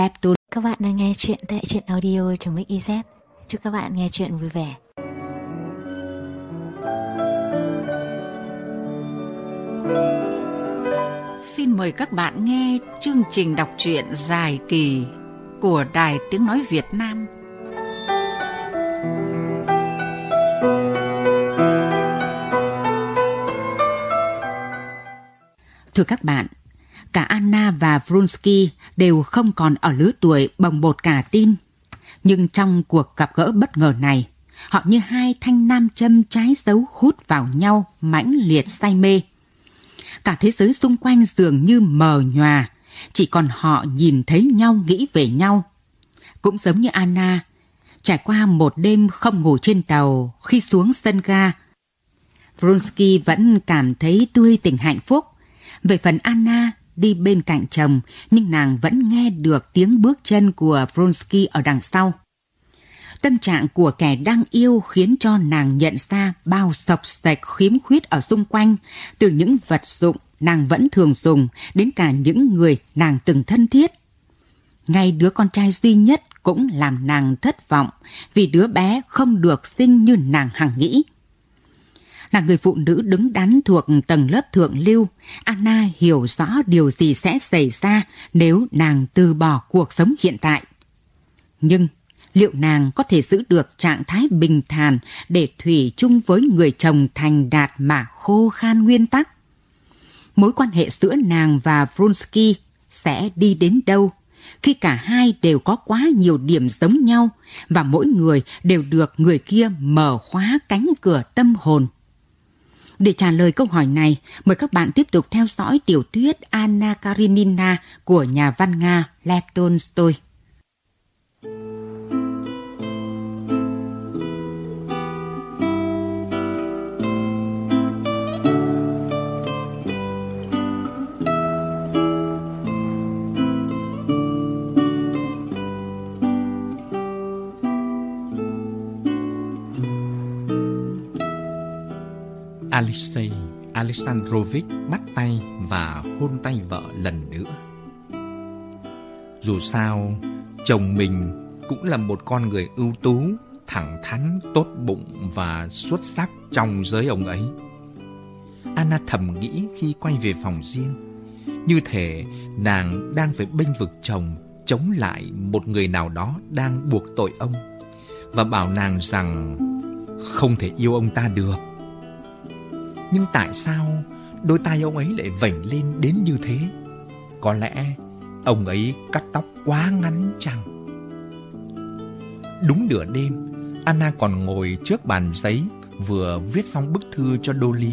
Laptop. Các bạn đang nghe chuyện tại truyện audio.mix.iz. Chúc các bạn nghe chuyện vui vẻ. Xin mời các bạn nghe chương trình đọc truyện dài kỳ của Đài Tiếng Nói Việt Nam. Thưa các bạn, cả Anna và Vronsky đều không còn ở lứa tuổi bồng bột cả tin. Nhưng trong cuộc gặp gỡ bất ngờ này, họ như hai thanh nam châm trái dấu hút vào nhau mãnh liệt say mê. Cả thế giới xung quanh dường như mờ nhòa, chỉ còn họ nhìn thấy nhau nghĩ về nhau. Cũng giống như Anna, trải qua một đêm không ngủ trên tàu khi xuống sân ga, Vronsky vẫn cảm thấy tươi tỉnh hạnh phúc. Về phần Anna, đi bên cạnh chồng, nhưng nàng vẫn nghe được tiếng bước chân của Vronsky ở đằng sau. Tâm trạng của kẻ đang yêu khiến cho nàng nhận ra bao sọc sạch khiếm khuyết ở xung quanh, từ những vật dụng nàng vẫn thường dùng đến cả những người nàng từng thân thiết. Ngay đứa con trai duy nhất cũng làm nàng thất vọng vì đứa bé không được sinh như nàng hằng nghĩ là người phụ nữ đứng đắn thuộc tầng lớp thượng lưu, Anna hiểu rõ điều gì sẽ xảy ra nếu nàng từ bỏ cuộc sống hiện tại. Nhưng liệu nàng có thể giữ được trạng thái bình thản để thủy chung với người chồng thành đạt mà khô khan nguyên tắc? Mối quan hệ giữa nàng và Vronsky sẽ đi đến đâu khi cả hai đều có quá nhiều điểm giống nhau và mỗi người đều được người kia mở khóa cánh cửa tâm hồn để trả lời câu hỏi này, mời các bạn tiếp tục theo dõi tiểu thuyết Anna Karenina của nhà văn Nga Lev Tolstoy. Alexei Alexandrovich bắt tay và hôn tay vợ lần nữa. Dù sao, chồng mình cũng là một con người ưu tú, thẳng thắn, tốt bụng và xuất sắc trong giới ông ấy. Anna thầm nghĩ khi quay về phòng riêng, như thể nàng đang phải bênh vực chồng chống lại một người nào đó đang buộc tội ông và bảo nàng rằng không thể yêu ông ta được nhưng tại sao đôi tay ông ấy lại vảnh lên đến như thế? Có lẽ ông ấy cắt tóc quá ngắn chăng? Đúng nửa đêm, Anna còn ngồi trước bàn giấy vừa viết xong bức thư cho Dolly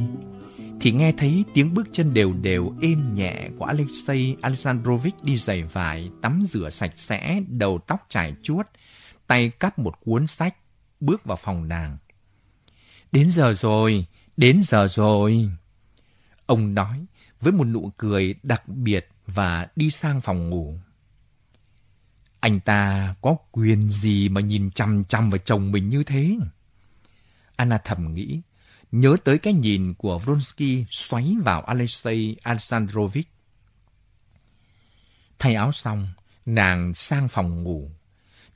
thì nghe thấy tiếng bước chân đều đều êm nhẹ của Alexei Alexandrovich đi giày vải, tắm rửa sạch sẽ, đầu tóc trải chuốt, tay cắp một cuốn sách, bước vào phòng nàng. Đến giờ rồi, Đến giờ rồi. Ông nói với một nụ cười đặc biệt và đi sang phòng ngủ. Anh ta có quyền gì mà nhìn chăm chăm vào chồng mình như thế? Anna thầm nghĩ, nhớ tới cái nhìn của Vronsky xoáy vào Alexei Alexandrovich. Thay áo xong, nàng sang phòng ngủ,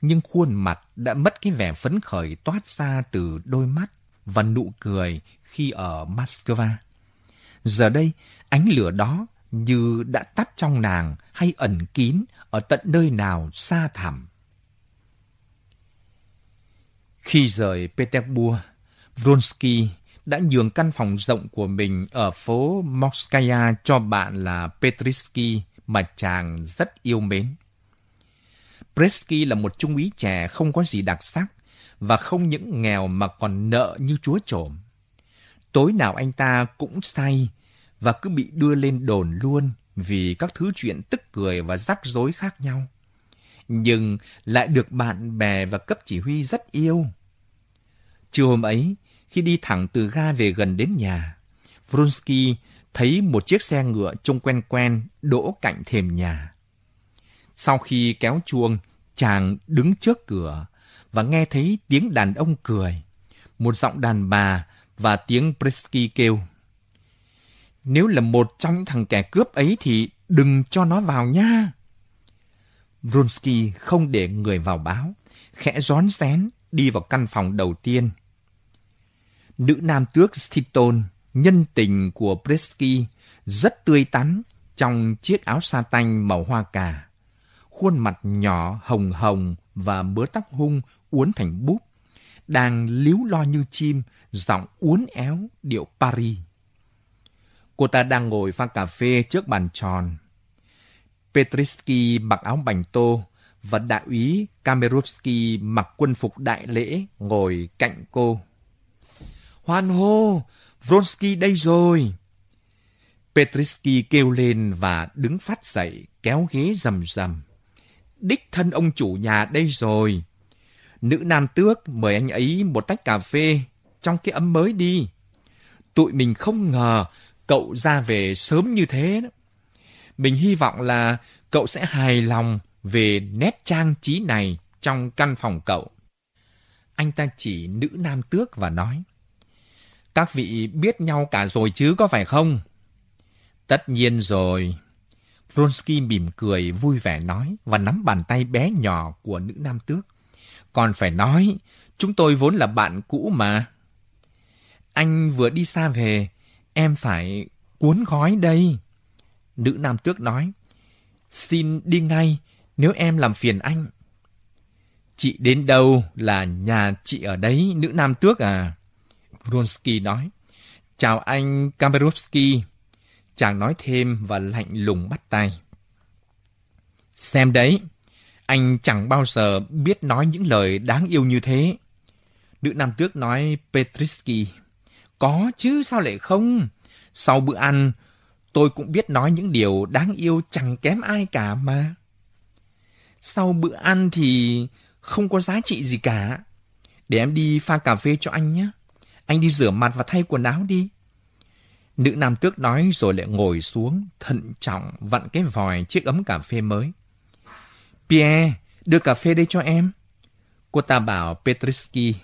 nhưng khuôn mặt đã mất cái vẻ phấn khởi toát ra từ đôi mắt và nụ cười khi ở Moscow. Giờ đây, ánh lửa đó như đã tắt trong nàng hay ẩn kín ở tận nơi nào xa thẳm. Khi rời Petersburg, Vronsky đã nhường căn phòng rộng của mình ở phố Moskaya cho bạn là Petrisky mà chàng rất yêu mến. Presky là một trung úy trẻ không có gì đặc sắc và không những nghèo mà còn nợ như chúa trộm. Tối nào anh ta cũng say và cứ bị đưa lên đồn luôn vì các thứ chuyện tức cười và rắc rối khác nhau. Nhưng lại được bạn bè và cấp chỉ huy rất yêu. Chiều hôm ấy, khi đi thẳng từ ga về gần đến nhà, Vronsky thấy một chiếc xe ngựa trông quen quen đỗ cạnh thềm nhà. Sau khi kéo chuông, chàng đứng trước cửa và nghe thấy tiếng đàn ông cười. Một giọng đàn bà và tiếng Brisky kêu. Nếu là một trong những thằng kẻ cướp ấy thì đừng cho nó vào nha. Vronsky không để người vào báo, khẽ rón rén đi vào căn phòng đầu tiên. Nữ nam tước Stiton, nhân tình của Brisky, rất tươi tắn trong chiếc áo sa tanh màu hoa cà. Khuôn mặt nhỏ hồng hồng và bớ tóc hung uốn thành búp, đang líu lo như chim, giọng uốn éo điệu Paris. Cô ta đang ngồi pha cà phê trước bàn tròn. Petrisky mặc áo bành tô và đại úy Kamerovsky mặc quân phục đại lễ ngồi cạnh cô. Hoan hô, Vronsky đây rồi. Petrisky kêu lên và đứng phát dậy, kéo ghế rầm rầm. Đích thân ông chủ nhà đây rồi. Nữ nam tước mời anh ấy một tách cà phê trong cái ấm mới đi. Tụi mình không ngờ cậu ra về sớm như thế. Mình hy vọng là cậu sẽ hài lòng về nét trang trí này trong căn phòng cậu. Anh ta chỉ nữ nam tước và nói, Các vị biết nhau cả rồi chứ có phải không? Tất nhiên rồi. Vronsky mỉm cười vui vẻ nói và nắm bàn tay bé nhỏ của nữ nam tước. Còn phải nói, chúng tôi vốn là bạn cũ mà. Anh vừa đi xa về, em phải cuốn gói đây. Nữ nam tước nói, xin đi ngay nếu em làm phiền anh. Chị đến đâu là nhà chị ở đấy, nữ nam tước à? Vronsky nói, chào anh Kamerovsky. Chàng nói thêm và lạnh lùng bắt tay. Xem đấy, anh chẳng bao giờ biết nói những lời đáng yêu như thế. Nữ nam tước nói Petrisky. Có chứ, sao lại không? Sau bữa ăn, tôi cũng biết nói những điều đáng yêu chẳng kém ai cả mà. Sau bữa ăn thì không có giá trị gì cả. Để em đi pha cà phê cho anh nhé. Anh đi rửa mặt và thay quần áo đi. Nữ nam tước nói rồi lại ngồi xuống, thận trọng vặn cái vòi chiếc ấm cà phê mới. Pierre, đưa cà phê đây cho em. Cô ta bảo Petrisky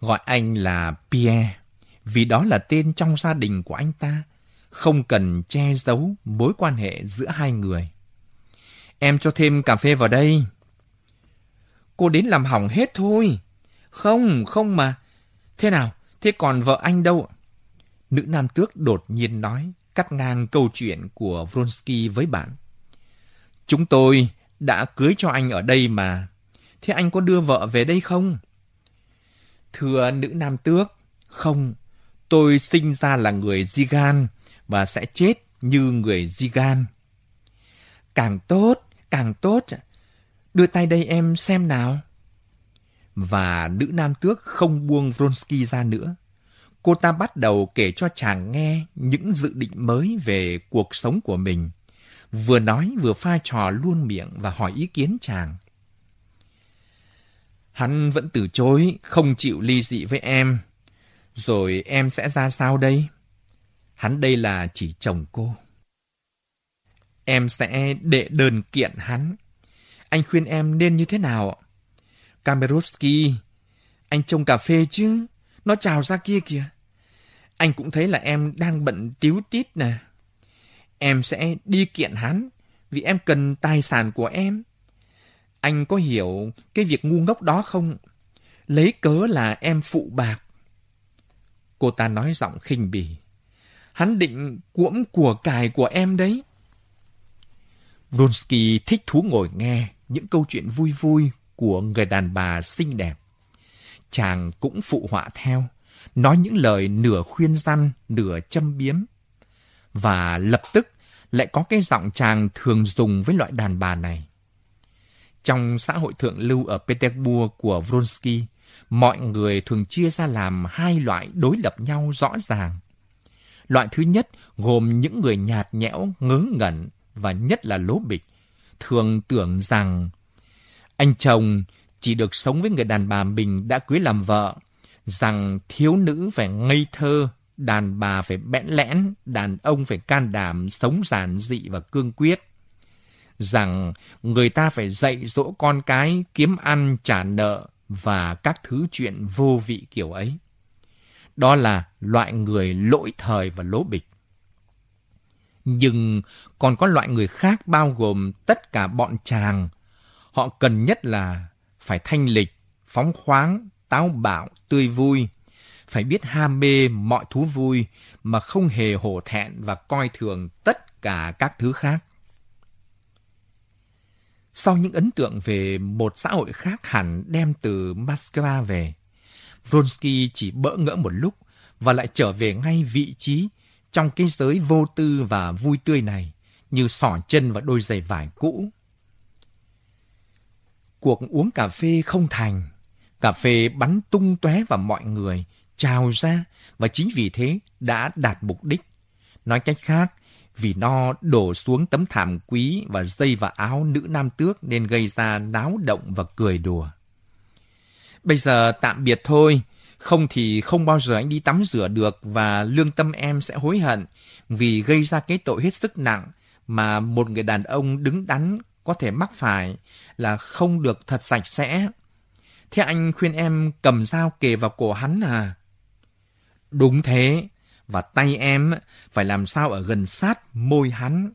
gọi anh là Pierre, vì đó là tên trong gia đình của anh ta, không cần che giấu mối quan hệ giữa hai người. Em cho thêm cà phê vào đây. Cô đến làm hỏng hết thôi. Không, không mà. Thế nào? Thế còn vợ anh đâu? Nữ nam tước đột nhiên nói, cắt ngang câu chuyện của Vronsky với bạn. Chúng tôi đã cưới cho anh ở đây mà. Thế anh có đưa vợ về đây không? Thưa nữ nam tước, không. Tôi sinh ra là người Zigan và sẽ chết như người Zigan. Càng tốt, càng tốt. Đưa tay đây em xem nào. Và nữ nam tước không buông Vronsky ra nữa. Cô ta bắt đầu kể cho chàng nghe những dự định mới về cuộc sống của mình vừa nói vừa pha trò luôn miệng và hỏi ý kiến chàng. Hắn vẫn từ chối, không chịu ly dị với em. Rồi em sẽ ra sao đây? Hắn đây là chỉ chồng cô. Em sẽ đệ đơn kiện hắn. Anh khuyên em nên như thế nào? Kamerovsky, anh trông cà phê chứ? Nó trào ra kia kìa. Anh cũng thấy là em đang bận tiếu tít nè. Em sẽ đi kiện hắn vì em cần tài sản của em. Anh có hiểu cái việc ngu ngốc đó không? Lấy cớ là em phụ bạc. Cô ta nói giọng khinh bỉ. Hắn định cuỗm của cải của em đấy. Vronsky thích thú ngồi nghe những câu chuyện vui vui của người đàn bà xinh đẹp. Chàng cũng phụ họa theo, nói những lời nửa khuyên răn, nửa châm biếm và lập tức lại có cái giọng chàng thường dùng với loại đàn bà này. Trong xã hội thượng lưu ở Petersburg của Vronsky, mọi người thường chia ra làm hai loại đối lập nhau rõ ràng. Loại thứ nhất gồm những người nhạt nhẽo, ngớ ngẩn và nhất là lố bịch, thường tưởng rằng anh chồng chỉ được sống với người đàn bà mình đã cưới làm vợ, rằng thiếu nữ phải ngây thơ, đàn bà phải bẽn lẽn, đàn ông phải can đảm, sống giản dị và cương quyết. Rằng người ta phải dạy dỗ con cái kiếm ăn, trả nợ và các thứ chuyện vô vị kiểu ấy. Đó là loại người lỗi thời và lố bịch. Nhưng còn có loại người khác bao gồm tất cả bọn chàng. Họ cần nhất là phải thanh lịch, phóng khoáng, táo bạo, tươi vui, phải biết ham mê mọi thú vui mà không hề hổ thẹn và coi thường tất cả các thứ khác. Sau những ấn tượng về một xã hội khác hẳn đem từ Moscow về, Vronsky chỉ bỡ ngỡ một lúc và lại trở về ngay vị trí trong cái giới vô tư và vui tươi này như sỏ chân vào đôi giày vải cũ. Cuộc uống cà phê không thành, cà phê bắn tung tóe vào mọi người, trào ra và chính vì thế đã đạt mục đích. Nói cách khác, vì nó đổ xuống tấm thảm quý và dây vào áo nữ nam tước nên gây ra náo động và cười đùa. Bây giờ tạm biệt thôi, không thì không bao giờ anh đi tắm rửa được và lương tâm em sẽ hối hận vì gây ra cái tội hết sức nặng mà một người đàn ông đứng đắn có thể mắc phải là không được thật sạch sẽ. Thế anh khuyên em cầm dao kề vào cổ hắn à? Đúng thế, và tay em phải làm sao ở gần sát môi hắn.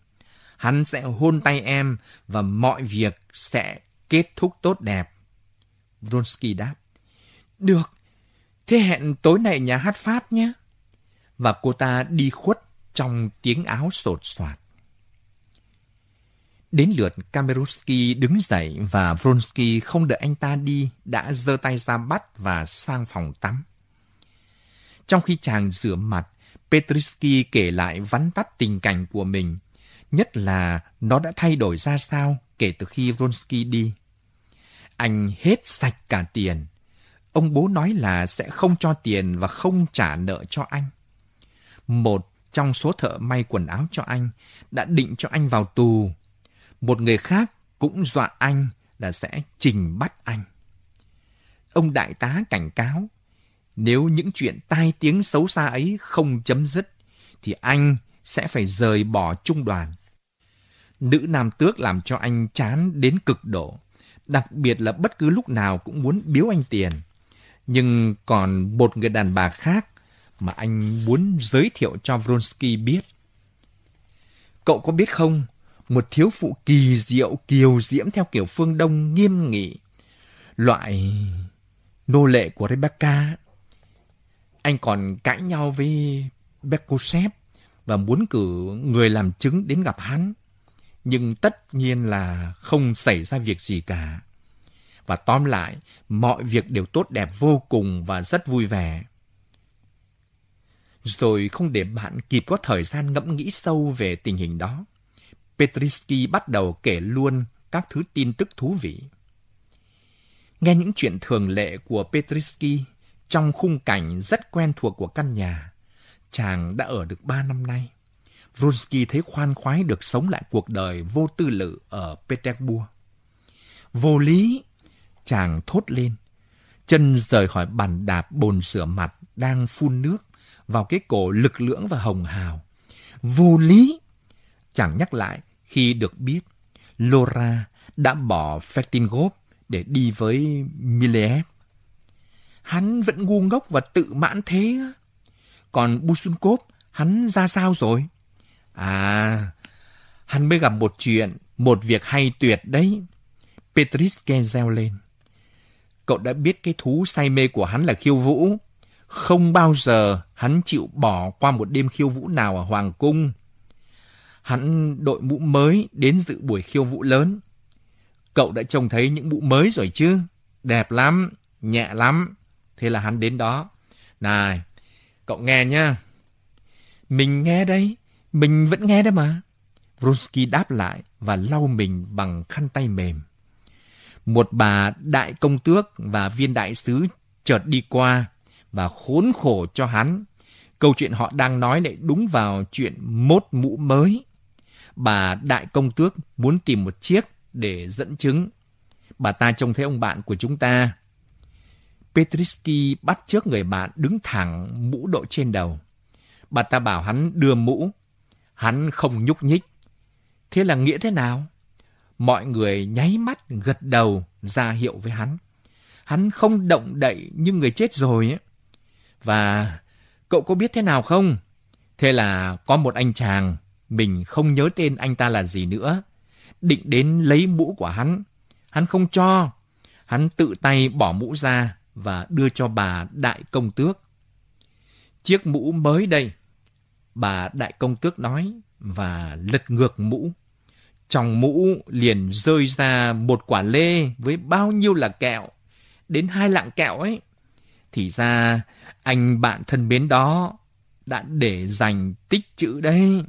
Hắn sẽ hôn tay em và mọi việc sẽ kết thúc tốt đẹp. Vronsky đáp. Được, thế hẹn tối nay nhà hát Pháp nhé. Và cô ta đi khuất trong tiếng áo sột soạt. Đến lượt Kamerovsky đứng dậy và Vronsky không đợi anh ta đi đã giơ tay ra bắt và sang phòng tắm. Trong khi chàng rửa mặt, Petrisky kể lại vắn tắt tình cảnh của mình, nhất là nó đã thay đổi ra sao kể từ khi Vronsky đi. Anh hết sạch cả tiền. Ông bố nói là sẽ không cho tiền và không trả nợ cho anh. Một trong số thợ may quần áo cho anh đã định cho anh vào tù. Một người khác cũng dọa anh là sẽ trình bắt anh. Ông đại tá cảnh cáo nếu những chuyện tai tiếng xấu xa ấy không chấm dứt, thì anh sẽ phải rời bỏ trung đoàn. Nữ nam tước làm cho anh chán đến cực độ, đặc biệt là bất cứ lúc nào cũng muốn biếu anh tiền. Nhưng còn một người đàn bà khác mà anh muốn giới thiệu cho Vronsky biết. Cậu có biết không, một thiếu phụ kỳ diệu kiều diễm theo kiểu phương Đông nghiêm nghị, loại nô lệ của Rebecca anh còn cãi nhau với Bekosev và muốn cử người làm chứng đến gặp hắn. Nhưng tất nhiên là không xảy ra việc gì cả. Và tóm lại, mọi việc đều tốt đẹp vô cùng và rất vui vẻ. Rồi không để bạn kịp có thời gian ngẫm nghĩ sâu về tình hình đó. Petrisky bắt đầu kể luôn các thứ tin tức thú vị. Nghe những chuyện thường lệ của Petrisky, trong khung cảnh rất quen thuộc của căn nhà, chàng đã ở được ba năm nay. Vronsky thấy khoan khoái được sống lại cuộc đời vô tư lự ở Petersburg. Vô lý! Chàng thốt lên. Chân rời khỏi bàn đạp bồn rửa mặt đang phun nước vào cái cổ lực lưỡng và hồng hào. Vô lý! Chàng nhắc lại khi được biết Laura đã bỏ Fertingov để đi với Mileev hắn vẫn ngu ngốc và tự mãn thế. Còn Busunkov, hắn ra sao rồi? À, hắn mới gặp một chuyện, một việc hay tuyệt đấy. Petriske reo lên. Cậu đã biết cái thú say mê của hắn là khiêu vũ. Không bao giờ hắn chịu bỏ qua một đêm khiêu vũ nào ở Hoàng Cung. Hắn đội mũ mới đến dự buổi khiêu vũ lớn. Cậu đã trông thấy những mũ mới rồi chứ? Đẹp lắm, nhẹ lắm. Thế là hắn đến đó. Này, cậu nghe nhá. Mình nghe đấy, mình vẫn nghe đấy mà. Vronsky đáp lại và lau mình bằng khăn tay mềm. Một bà đại công tước và viên đại sứ chợt đi qua và khốn khổ cho hắn. Câu chuyện họ đang nói lại đúng vào chuyện mốt mũ mới. Bà đại công tước muốn tìm một chiếc để dẫn chứng. Bà ta trông thấy ông bạn của chúng ta Petrisky bắt trước người bạn đứng thẳng mũ đội trên đầu. Bà ta bảo hắn đưa mũ. Hắn không nhúc nhích. Thế là nghĩa thế nào? Mọi người nháy mắt gật đầu ra hiệu với hắn. Hắn không động đậy như người chết rồi ấy. Và cậu có biết thế nào không? Thế là có một anh chàng, mình không nhớ tên anh ta là gì nữa, định đến lấy mũ của hắn. Hắn không cho. Hắn tự tay bỏ mũ ra và đưa cho bà đại công tước. Chiếc mũ mới đây. Bà đại công tước nói và lật ngược mũ. Trong mũ liền rơi ra một quả lê với bao nhiêu là kẹo. Đến hai lạng kẹo ấy. Thì ra anh bạn thân mến đó đã để dành tích chữ đấy.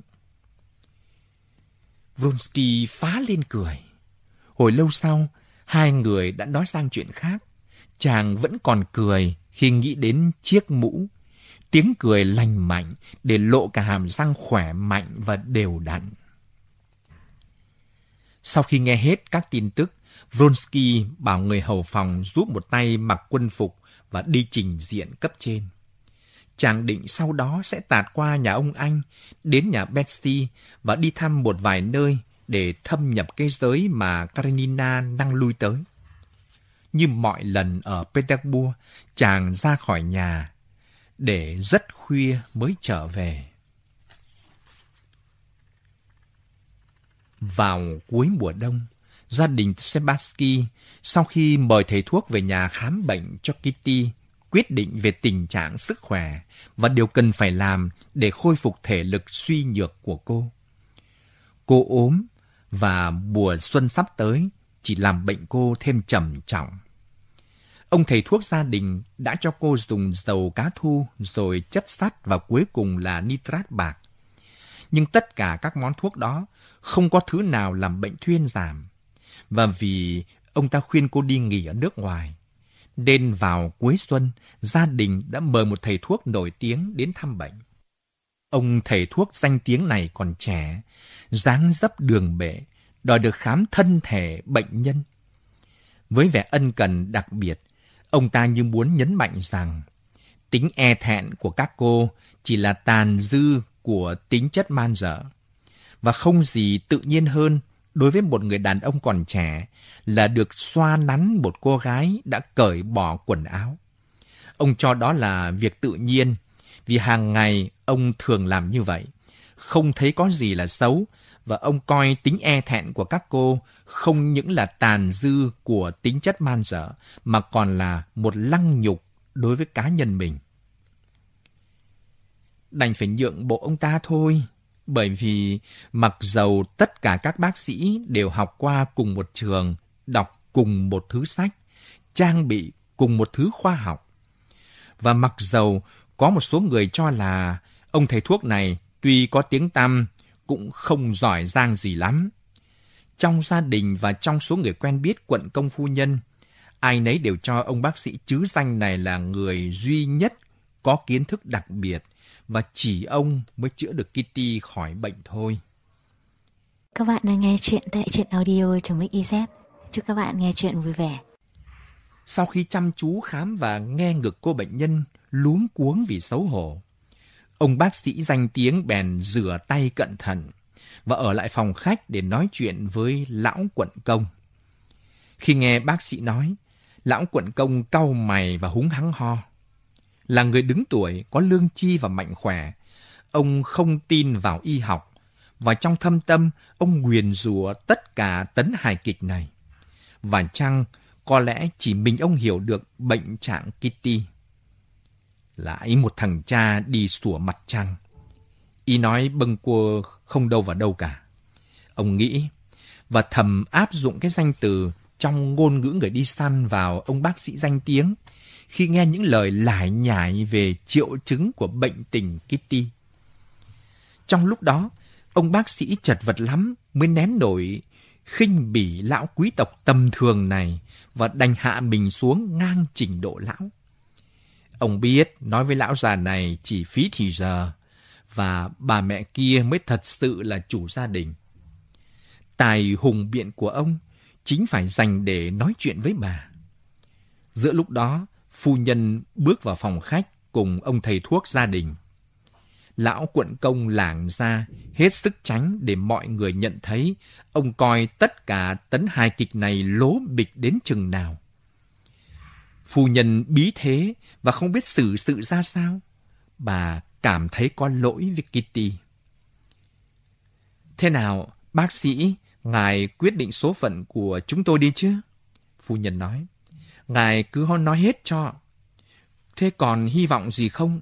Vronsky phá lên cười. Hồi lâu sau, hai người đã nói sang chuyện khác. Chàng vẫn còn cười khi nghĩ đến chiếc mũ. Tiếng cười lành mạnh để lộ cả hàm răng khỏe mạnh và đều đặn. Sau khi nghe hết các tin tức, Vronsky bảo người hầu phòng giúp một tay mặc quân phục và đi trình diện cấp trên. Chàng định sau đó sẽ tạt qua nhà ông Anh, đến nhà Betsy và đi thăm một vài nơi để thâm nhập cái giới mà Karenina đang lui tới. Như mọi lần ở Petersburg, chàng ra khỏi nhà để rất khuya mới trở về. Vào cuối mùa đông, gia đình Sebaski sau khi mời thầy thuốc về nhà khám bệnh cho Kitty, quyết định về tình trạng sức khỏe và điều cần phải làm để khôi phục thể lực suy nhược của cô. Cô ốm và mùa xuân sắp tới chỉ làm bệnh cô thêm trầm trọng. Ông thầy thuốc gia đình đã cho cô dùng dầu cá thu rồi chất sắt và cuối cùng là nitrat bạc. Nhưng tất cả các món thuốc đó không có thứ nào làm bệnh thuyên giảm. Và vì ông ta khuyên cô đi nghỉ ở nước ngoài, nên vào cuối xuân, gia đình đã mời một thầy thuốc nổi tiếng đến thăm bệnh. Ông thầy thuốc danh tiếng này còn trẻ, dáng dấp đường bệ, đòi được khám thân thể bệnh nhân. Với vẻ ân cần đặc biệt, ông ta như muốn nhấn mạnh rằng tính e thẹn của các cô chỉ là tàn dư của tính chất man dở. Và không gì tự nhiên hơn đối với một người đàn ông còn trẻ là được xoa nắn một cô gái đã cởi bỏ quần áo. Ông cho đó là việc tự nhiên, vì hàng ngày ông thường làm như vậy, không thấy có gì là xấu, và ông coi tính e thẹn của các cô không những là tàn dư của tính chất man dở, mà còn là một lăng nhục đối với cá nhân mình. Đành phải nhượng bộ ông ta thôi, bởi vì mặc dầu tất cả các bác sĩ đều học qua cùng một trường, đọc cùng một thứ sách, trang bị cùng một thứ khoa học. Và mặc dầu có một số người cho là ông thầy thuốc này tuy có tiếng tăm cũng không giỏi giang gì lắm. Trong gia đình và trong số người quen biết quận công phu nhân, ai nấy đều cho ông bác sĩ chứ danh này là người duy nhất có kiến thức đặc biệt và chỉ ông mới chữa được Kitty khỏi bệnh thôi. Các bạn đang nghe chuyện tại truyện audio.mix.iz. Chúc các bạn nghe chuyện vui vẻ. Sau khi chăm chú khám và nghe ngực cô bệnh nhân luống cuống vì xấu hổ, ông bác sĩ danh tiếng bèn rửa tay cẩn thận và ở lại phòng khách để nói chuyện với lão quận công. Khi nghe bác sĩ nói, lão quận công cau mày và húng hắng ho là người đứng tuổi, có lương chi và mạnh khỏe. Ông không tin vào y học, và trong thâm tâm, ông nguyền rủa tất cả tấn hài kịch này. Và chăng, có lẽ chỉ mình ông hiểu được bệnh trạng Kitty. Lại một thằng cha đi sủa mặt trăng. Y nói bâng quơ không đâu vào đâu cả. Ông nghĩ, và thầm áp dụng cái danh từ trong ngôn ngữ người đi săn vào ông bác sĩ danh tiếng khi nghe những lời lải nhải về triệu chứng của bệnh tình Kitty. Trong lúc đó, ông bác sĩ chật vật lắm mới nén nổi khinh bỉ lão quý tộc tầm thường này và đành hạ mình xuống ngang trình độ lão. Ông biết nói với lão già này chỉ phí thì giờ và bà mẹ kia mới thật sự là chủ gia đình. Tài hùng biện của ông chính phải dành để nói chuyện với bà. Giữa lúc đó, phu nhân bước vào phòng khách cùng ông thầy thuốc gia đình. Lão quận công lảng ra, hết sức tránh để mọi người nhận thấy ông coi tất cả tấn hài kịch này lố bịch đến chừng nào. Phu nhân bí thế và không biết xử sự ra sao. Bà cảm thấy có lỗi với Kitty. Thế nào, bác sĩ, ngài quyết định số phận của chúng tôi đi chứ? Phu nhân nói. Ngài cứ nói hết cho. Thế còn hy vọng gì không?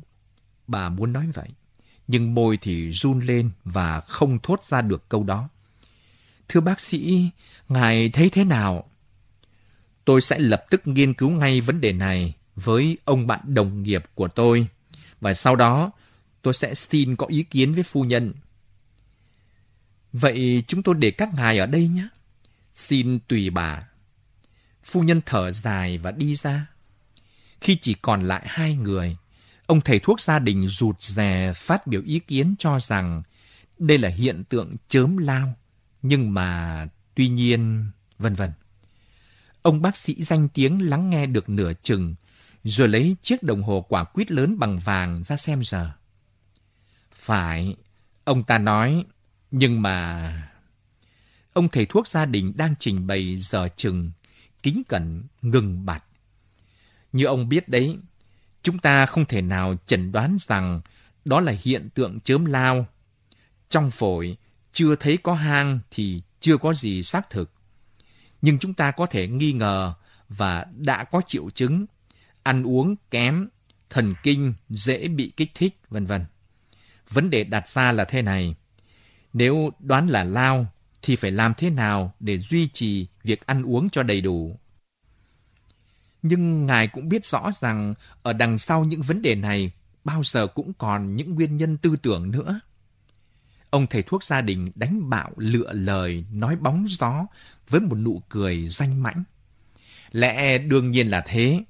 Bà muốn nói vậy. Nhưng môi thì run lên và không thốt ra được câu đó. Thưa bác sĩ, ngài thấy thế nào? Tôi sẽ lập tức nghiên cứu ngay vấn đề này với ông bạn đồng nghiệp của tôi. Và sau đó, tôi sẽ xin có ý kiến với phu nhân. Vậy chúng tôi để các ngài ở đây nhé. Xin tùy bà. Phu nhân thở dài và đi ra. Khi chỉ còn lại hai người, ông thầy thuốc gia đình rụt rè phát biểu ý kiến cho rằng đây là hiện tượng chớm lao. Nhưng mà, tuy nhiên, vân vân. Ông bác sĩ danh tiếng lắng nghe được nửa chừng, rồi lấy chiếc đồng hồ quả quýt lớn bằng vàng ra xem giờ. Phải, ông ta nói, nhưng mà... Ông thầy thuốc gia đình đang trình bày giờ chừng, kính cẩn, ngừng bặt. Như ông biết đấy, chúng ta không thể nào chẩn đoán rằng đó là hiện tượng chớm lao. Trong phổi, chưa thấy có hang thì chưa có gì xác thực. Nhưng chúng ta có thể nghi ngờ và đã có triệu chứng ăn uống kém, thần kinh dễ bị kích thích, vân vân. Vấn đề đặt ra là thế này. Nếu đoán là lao, thì phải làm thế nào để duy trì việc ăn uống cho đầy đủ? Nhưng Ngài cũng biết rõ rằng ở đằng sau những vấn đề này bao giờ cũng còn những nguyên nhân tư tưởng nữa. Ông thầy thuốc gia đình đánh bạo lựa lời nói bóng gió với một nụ cười danh mãnh. Lẽ đương nhiên là thế.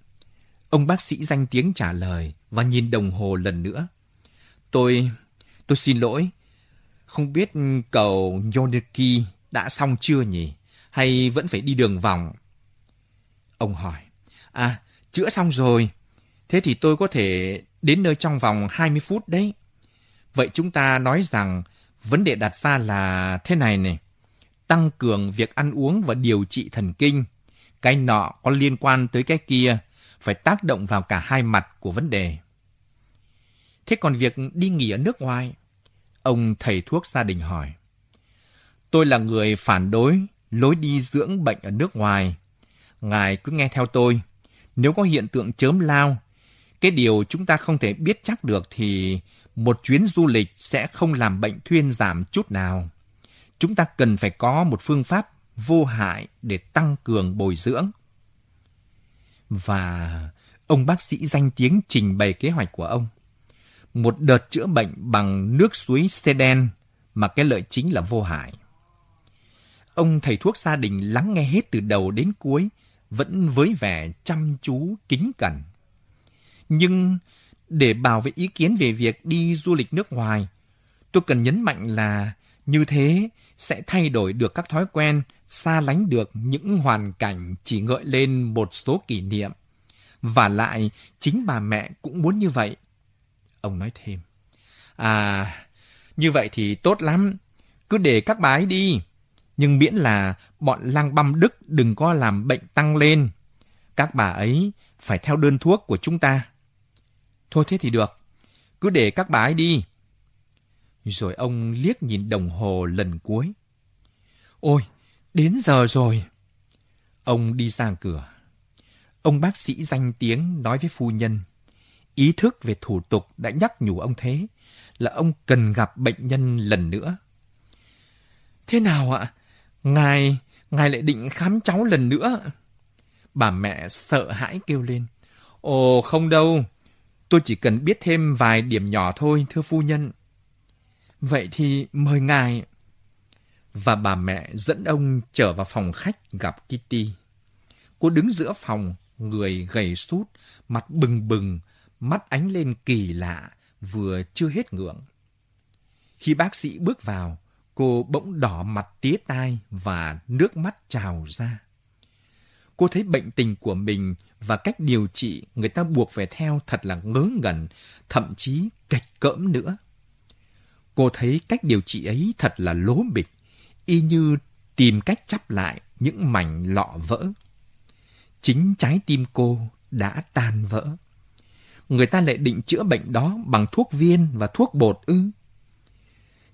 Ông bác sĩ danh tiếng trả lời và nhìn đồng hồ lần nữa. Tôi, tôi xin lỗi. Không biết cầu Yoneki đã xong chưa nhỉ? Hay vẫn phải đi đường vòng? Ông hỏi. À, chữa xong rồi. Thế thì tôi có thể đến nơi trong vòng 20 phút đấy. Vậy chúng ta nói rằng vấn đề đặt ra là thế này này. Tăng cường việc ăn uống và điều trị thần kinh. Cái nọ có liên quan tới cái kia, phải tác động vào cả hai mặt của vấn đề. Thế còn việc đi nghỉ ở nước ngoài? Ông thầy thuốc gia đình hỏi. Tôi là người phản đối lối đi dưỡng bệnh ở nước ngoài. Ngài cứ nghe theo tôi. Nếu có hiện tượng chớm lao, cái điều chúng ta không thể biết chắc được thì một chuyến du lịch sẽ không làm bệnh thuyên giảm chút nào. Chúng ta cần phải có một phương pháp vô hại để tăng cường bồi dưỡng. Và ông bác sĩ danh tiếng trình bày kế hoạch của ông. Một đợt chữa bệnh bằng nước suối Seden mà cái lợi chính là vô hại. Ông thầy thuốc gia đình lắng nghe hết từ đầu đến cuối, vẫn với vẻ chăm chú, kính cẩn. Nhưng để bảo vệ ý kiến về việc đi du lịch nước ngoài, tôi cần nhấn mạnh là như thế sẽ thay đổi được các thói quen, xa lánh được những hoàn cảnh chỉ gợi lên một số kỷ niệm. Và lại, chính bà mẹ cũng muốn như vậy. Ông nói thêm. À, như vậy thì tốt lắm. Cứ để các bà ấy đi. Nhưng miễn là bọn lang băm Đức đừng có làm bệnh tăng lên. Các bà ấy phải theo đơn thuốc của chúng ta. Thôi thế thì được. Cứ để các bà ấy đi. Rồi ông liếc nhìn đồng hồ lần cuối. Ôi, đến giờ rồi. Ông đi ra cửa. Ông bác sĩ danh tiếng nói với phu nhân. Ý thức về thủ tục đã nhắc nhủ ông thế là ông cần gặp bệnh nhân lần nữa. Thế nào ạ? Ngài, ngài lại định khám cháu lần nữa. Bà mẹ sợ hãi kêu lên. Ồ, không đâu. Tôi chỉ cần biết thêm vài điểm nhỏ thôi, thưa phu nhân. Vậy thì mời ngài. Và bà mẹ dẫn ông trở vào phòng khách gặp Kitty. Cô đứng giữa phòng, người gầy sút, mặt bừng bừng, mắt ánh lên kỳ lạ, vừa chưa hết ngượng. Khi bác sĩ bước vào, cô bỗng đỏ mặt tía tai và nước mắt trào ra. Cô thấy bệnh tình của mình và cách điều trị người ta buộc phải theo thật là ngớ ngẩn, thậm chí cạch cỡm nữa. Cô thấy cách điều trị ấy thật là lố bịch, y như tìm cách chắp lại những mảnh lọ vỡ. Chính trái tim cô đã tan vỡ. Người ta lại định chữa bệnh đó bằng thuốc viên và thuốc bột ư.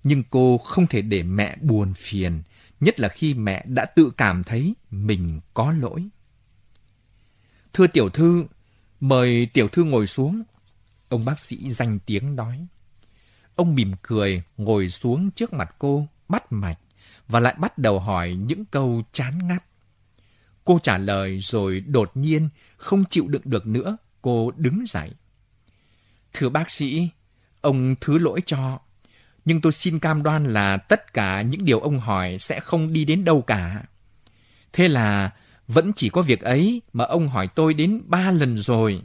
Nhưng cô không thể để mẹ buồn phiền, nhất là khi mẹ đã tự cảm thấy mình có lỗi. Thưa tiểu thư, mời tiểu thư ngồi xuống. Ông bác sĩ danh tiếng nói. Ông mỉm cười, ngồi xuống trước mặt cô, bắt mạch, và lại bắt đầu hỏi những câu chán ngắt. Cô trả lời rồi đột nhiên, không chịu đựng được nữa, cô đứng dậy. Thưa bác sĩ, ông thứ lỗi cho, nhưng tôi xin cam đoan là tất cả những điều ông hỏi sẽ không đi đến đâu cả. Thế là vẫn chỉ có việc ấy mà ông hỏi tôi đến ba lần rồi.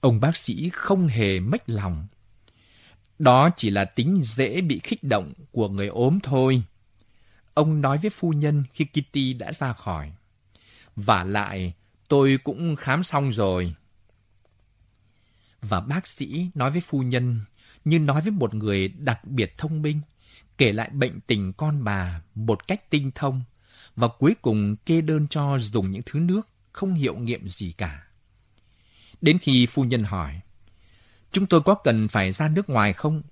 Ông bác sĩ không hề mất lòng. Đó chỉ là tính dễ bị khích động của người ốm thôi. Ông nói với phu nhân khi Kitty đã ra khỏi. Và lại, tôi cũng khám xong rồi. Và bác sĩ nói với phu nhân như nói với một người đặc biệt thông minh, kể lại bệnh tình con bà một cách tinh thông và cuối cùng kê đơn cho dùng những thứ nước không hiệu nghiệm gì cả. Đến khi phu nhân hỏi, chúng tôi có cần phải ra nước ngoài không?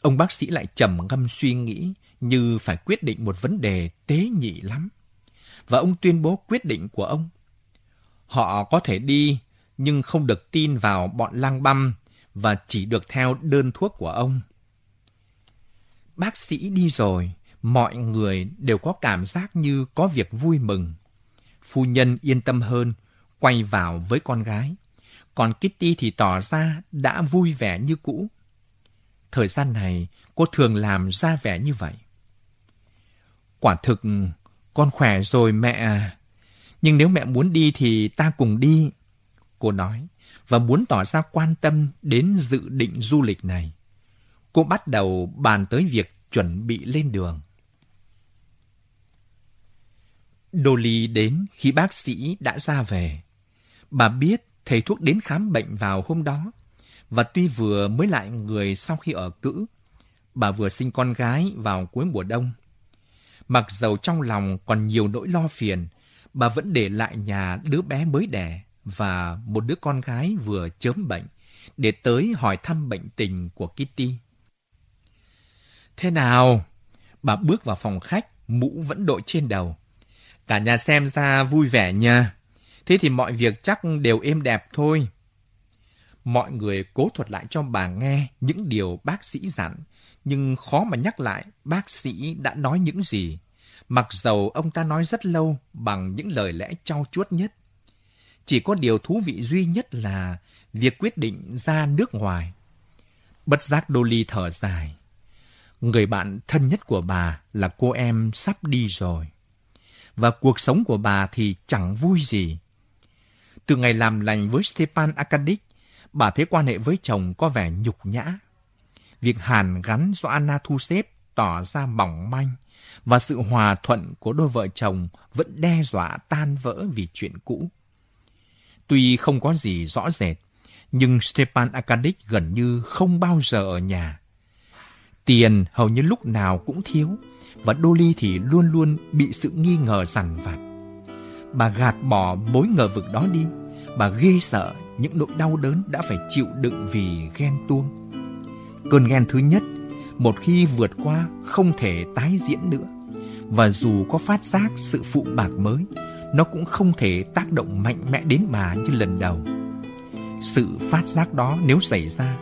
Ông bác sĩ lại trầm ngâm suy nghĩ như phải quyết định một vấn đề tế nhị lắm. Và ông tuyên bố quyết định của ông. Họ có thể đi, nhưng không được tin vào bọn lang băm và chỉ được theo đơn thuốc của ông. Bác sĩ đi rồi, mọi người đều có cảm giác như có việc vui mừng. Phu nhân yên tâm hơn, quay vào với con gái. Còn Kitty thì tỏ ra đã vui vẻ như cũ. Thời gian này, cô thường làm ra vẻ như vậy. Quả thực, con khỏe rồi mẹ à. Nhưng nếu mẹ muốn đi thì ta cùng đi. Cô nói, và muốn tỏ ra quan tâm đến dự định du lịch này. Cô bắt đầu bàn tới việc chuẩn bị lên đường. Dolly đến khi bác sĩ đã ra về. Bà biết thầy thuốc đến khám bệnh vào hôm đó. Và tuy vừa mới lại người sau khi ở cữ, bà vừa sinh con gái vào cuối mùa đông. Mặc dầu trong lòng còn nhiều nỗi lo phiền, bà vẫn để lại nhà đứa bé mới đẻ và một đứa con gái vừa chớm bệnh để tới hỏi thăm bệnh tình của Kitty. Thế nào? Bà bước vào phòng khách, mũ vẫn đội trên đầu. Cả nhà xem ra vui vẻ nha. Thế thì mọi việc chắc đều êm đẹp thôi. Mọi người cố thuật lại cho bà nghe những điều bác sĩ dặn, nhưng khó mà nhắc lại bác sĩ đã nói những gì. Mặc dầu ông ta nói rất lâu bằng những lời lẽ trau chuốt nhất. Chỉ có điều thú vị duy nhất là việc quyết định ra nước ngoài. Bất giác Dolly thở dài. Người bạn thân nhất của bà là cô em sắp đi rồi. Và cuộc sống của bà thì chẳng vui gì. Từ ngày làm lành với Stepan Arkadyk, bà thấy quan hệ với chồng có vẻ nhục nhã. Việc hàn gắn do Anna thu xếp tỏ ra mỏng manh và sự hòa thuận của đôi vợ chồng vẫn đe dọa tan vỡ vì chuyện cũ. Tuy không có gì rõ rệt, nhưng Stepan Arkadyk gần như không bao giờ ở nhà. Tiền hầu như lúc nào cũng thiếu, và Dolly thì luôn luôn bị sự nghi ngờ rằng vặt. Bà gạt bỏ mối ngờ vực đó đi, bà ghê sợ những nỗi đau đớn đã phải chịu đựng vì ghen tuông. Cơn ghen thứ nhất, một khi vượt qua không thể tái diễn nữa. Và dù có phát giác sự phụ bạc mới, nó cũng không thể tác động mạnh mẽ đến bà như lần đầu. Sự phát giác đó nếu xảy ra,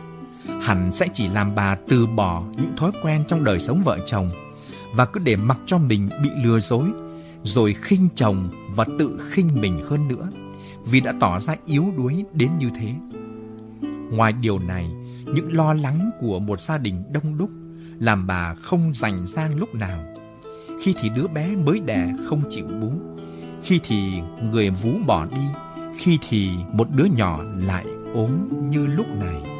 hẳn sẽ chỉ làm bà từ bỏ những thói quen trong đời sống vợ chồng và cứ để mặc cho mình bị lừa dối, rồi khinh chồng và tự khinh mình hơn nữa, vì đã tỏ ra yếu đuối đến như thế. Ngoài điều này, những lo lắng của một gia đình đông đúc làm bà không rảnh rang lúc nào. Khi thì đứa bé mới đẻ không chịu bú, khi thì người vú bỏ đi, khi thì một đứa nhỏ lại ốm như lúc này.